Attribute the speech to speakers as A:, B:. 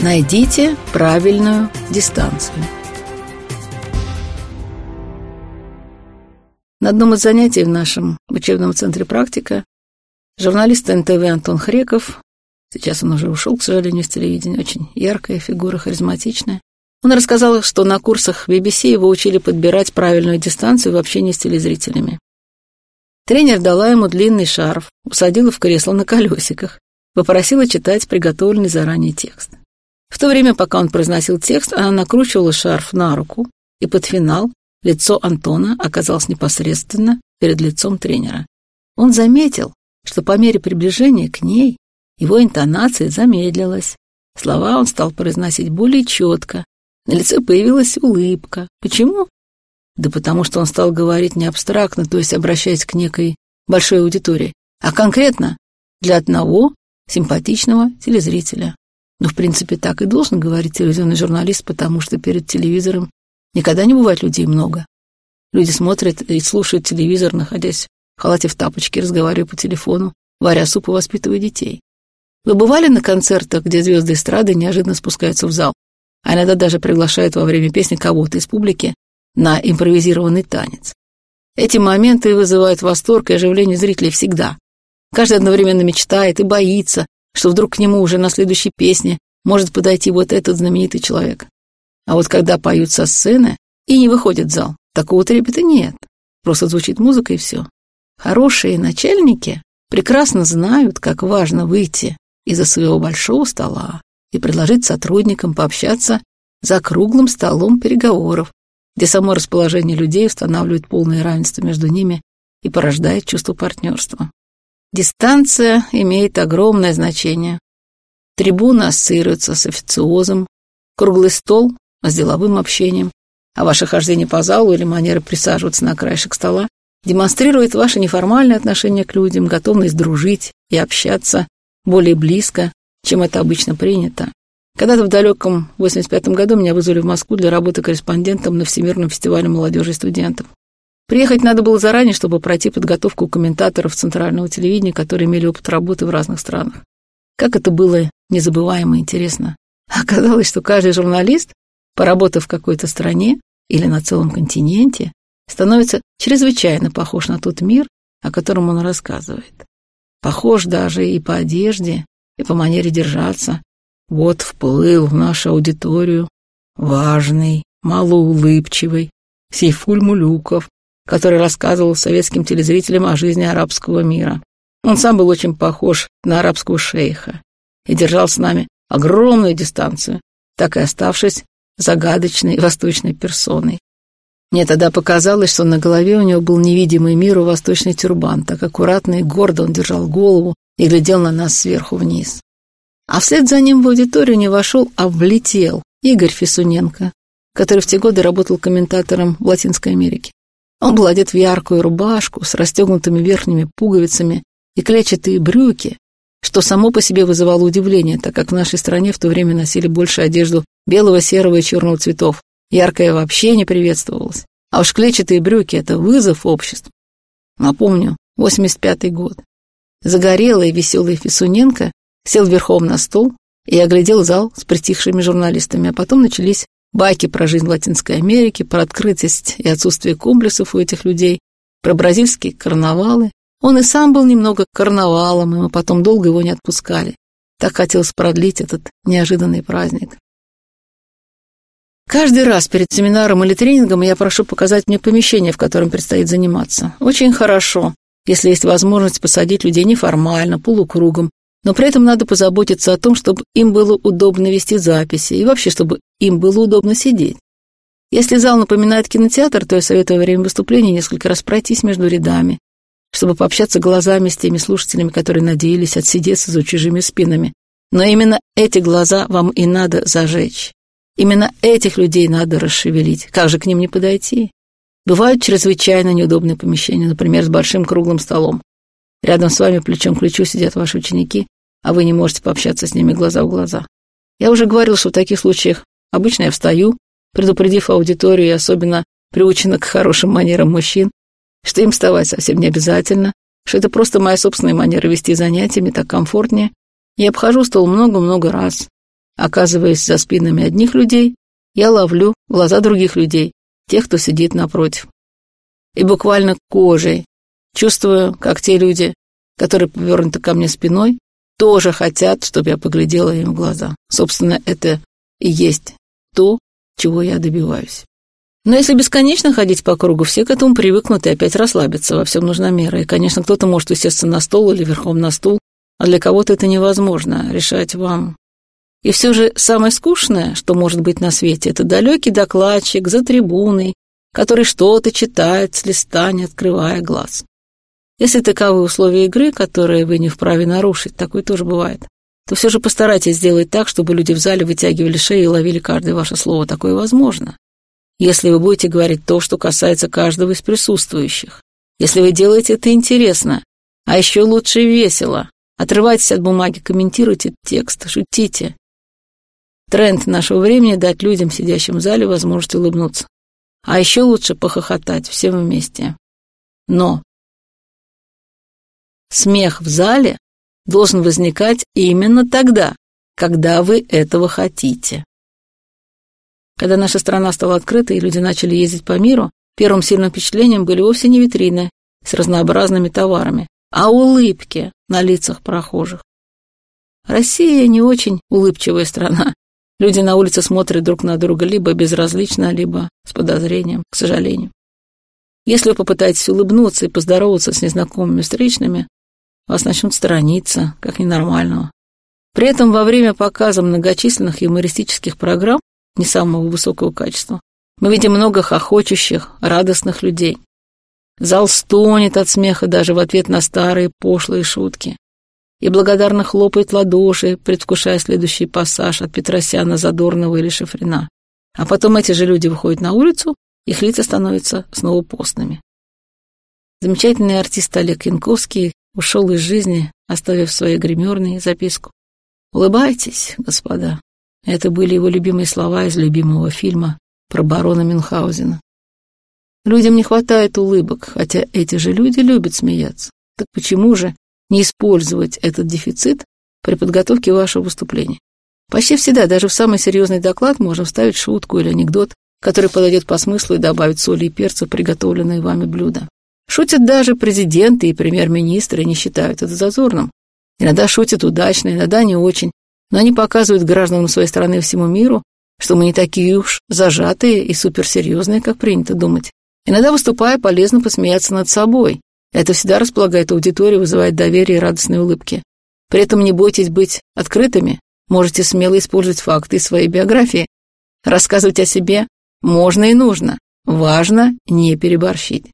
A: Найдите правильную дистанцию. На одном из занятий в нашем учебном центре «Практика» журналист НТВ Антон Хреков, сейчас он уже ушел, к сожалению, с телевидения, очень яркая фигура, харизматичная, он рассказал, что на курсах BBC его учили подбирать правильную дистанцию в общении с телезрителями. Тренер дала ему длинный шарф, усадила в кресло на колесиках, попросила читать приготовленный заранее текст. В то время, пока он произносил текст, она накручивала шарф на руку, и под финал лицо Антона оказалось непосредственно перед лицом тренера. Он заметил, что по мере приближения к ней его интонация замедлилась. Слова он стал произносить более четко. На лице появилась улыбка. Почему? Да потому что он стал говорить не абстрактно, то есть обращаясь к некой большой аудитории, а конкретно для одного симпатичного телезрителя. Но, в принципе, так и должен говорить телевизионный журналист, потому что перед телевизором никогда не бывает людей много. Люди смотрят и слушают телевизор, находясь в халате в тапочке, разговаривая по телефону, варя суп и воспитывая детей. Вы бывали на концертах, где звезды эстрады неожиданно спускаются в зал, а иногда даже приглашают во время песни кого-то из публики на импровизированный танец. Эти моменты вызывают восторг и оживление зрителей всегда. Каждый одновременно мечтает и боится, что вдруг к нему уже на следующей песне может подойти вот этот знаменитый человек. А вот когда поют со сцены и не выходит в зал, такого трепета нет. Просто звучит музыка и все. Хорошие начальники прекрасно знают, как важно выйти из-за своего большого стола и предложить сотрудникам пообщаться за круглым столом переговоров, где само расположение людей устанавливает полное равенство между ними и порождает чувство партнерства. Дистанция имеет огромное значение. Трибуна ассоциируется с официозом, круглый стол — с деловым общением, а ваше хождение по залу или манера присаживаться на краешек стола демонстрирует ваше неформальное отношение к людям, готовность дружить и общаться более близко, чем это обычно принято. Когда-то в далеком 85 году меня вызвали в Москву для работы корреспондентом на Всемирном фестивале молодежи и студентов. Приехать надо было заранее, чтобы пройти подготовку комментаторов центрального телевидения, которые имели опыт работы в разных странах. Как это было незабываемо интересно. Оказалось, что каждый журналист, поработав в какой-то стране или на целом континенте, становится чрезвычайно похож на тот мир, о котором он рассказывает. Похож даже и по одежде, и по манере держаться. Вот вплыл в нашу аудиторию важный, малоулыбчивый Сейфуль Мулюков, который рассказывал советским телезрителям о жизни арабского мира. Он сам был очень похож на арабского шейха и держал с нами огромную дистанцию, так и оставшись загадочной восточной персоной. Мне тогда показалось, что на голове у него был невидимый миру восточный тюрбан, так аккуратно и гордо он держал голову и глядел на нас сверху вниз. А вслед за ним в аудиторию не вошел, а влетел Игорь Фисуненко, который в те годы работал комментатором в Латинской Америке. Он был одет в яркую рубашку с расстегнутыми верхними пуговицами и клетчатые брюки, что само по себе вызывало удивление, так как в нашей стране в то время носили больше одежду белого, серого и черного цветов. Яркое вообще не приветствовалось. А уж клетчатые брюки — это вызов обществу. Напомню, 85-й год. Загорелый и веселый Фисуненко сел верхом на стол и оглядел зал с притихшими журналистами, а потом начались Байки про жизнь Латинской Америки, про открытость и отсутствие комплексов у этих людей, про бразильские карнавалы. Он и сам был немного карнавалом, и мы потом долго его не отпускали. Так хотелось продлить этот неожиданный праздник. Каждый раз перед семинаром или тренингом я прошу показать мне помещение, в котором предстоит заниматься. Очень хорошо, если есть возможность посадить людей неформально, полукругом, но при этом надо позаботиться о том, чтобы им было удобно вести записи и вообще, чтобы им было удобно сидеть. Если зал напоминает кинотеатр, то я советую во время выступления несколько раз пройтись между рядами, чтобы пообщаться глазами с теми слушателями, которые надеялись отсидеться за чужими спинами. Но именно эти глаза вам и надо зажечь. Именно этих людей надо расшевелить. Как же к ним не подойти? Бывают чрезвычайно неудобные помещения, например, с большим круглым столом. Рядом с вами плечом к плечу сидят ваши ученики, а вы не можете пообщаться с ними глаза в глаза. Я уже говорил, что в таких случаях обычно я встаю, предупредив аудиторию и особенно приучена к хорошим манерам мужчин, что им вставать совсем не обязательно, что это просто моя собственная манера вести занятия, мне так комфортнее. Я обхожу стол много-много раз. Оказываясь за спинами одних людей, я ловлю глаза других людей, тех, кто сидит напротив. И буквально кожей чувствую, как те люди, которые повернуты ко мне спиной, тоже хотят, чтобы я поглядела им в глаза. Собственно, это и есть то, чего я добиваюсь. Но если бесконечно ходить по кругу, все к этому привыкнут и опять расслабятся, во всем нужна мера. И, конечно, кто-то может усесться на стол или верхом на стул, а для кого-то это невозможно, решать вам. И все же самое скучное, что может быть на свете, это далекий докладчик за трибуной, который что-то читает с листа, не открывая глаз. Если таковы условия игры, которые вы не вправе нарушить, такое тоже бывает, то все же постарайтесь сделать так, чтобы люди в зале вытягивали шеи и ловили каждое ваше слово. Такое возможно. Если вы будете говорить то, что касается каждого из присутствующих. Если вы делаете это интересно, а еще лучше весело. Отрывайтесь от бумаги, комментируйте текст, шутите. Тренд нашего времени — дать людям, сидящим в зале, возможность улыбнуться. А еще лучше похохотать всем вместе. Но смех в зале должен возникать именно тогда, когда вы этого хотите. Когда наша страна стала открытой и люди начали ездить по миру, первым сильным впечатлением были вовсе не витрины с разнообразными товарами, а улыбки на лицах прохожих. Россия не очень улыбчивая страна. Люди на улице смотрят друг на друга либо безразлично, либо с подозрением, к сожалению. Если вы попытаетесь улыбнуться и поздороваться с незнакомыми встречными, вас начнут сторониться, как ненормального. При этом во время показа многочисленных юмористических программ не самого высокого качества мы видим много хохочущих, радостных людей. Зал стонет от смеха даже в ответ на старые пошлые шутки. И благодарно хлопает ладоши, предвкушая следующий пассаж от Петросяна, Задорнова или Шифрина. А потом эти же люди выходят на улицу, их лица становятся снова постными. Замечательный артист Олег Янковский ушел из жизни, оставив в своей гримерной записку. «Улыбайтесь, господа». Это были его любимые слова из любимого фильма про барона Мюнхгаузена. Людям не хватает улыбок, хотя эти же люди любят смеяться. Так почему же не использовать этот дефицит при подготовке вашего выступления? Почти всегда, даже в самый серьезный доклад, можно вставить шутку или анекдот, который подойдет по смыслу и добавить соли и перца приготовленные вами блюда. Шутят даже президенты и премьер-министры, не считают это зазорным. Иногда шутят удачно, иногда не очень, но они показывают гражданам своей страны и всему миру, что мы не такие уж зажатые и суперсерьезные, как принято думать. Иногда, выступая, полезно посмеяться над собой. Это всегда располагает аудиторию, вызывает доверие и радостные улыбки. При этом не бойтесь быть открытыми, можете смело использовать факты из своей биографии. Рассказывать о себе можно и нужно, важно не переборщить.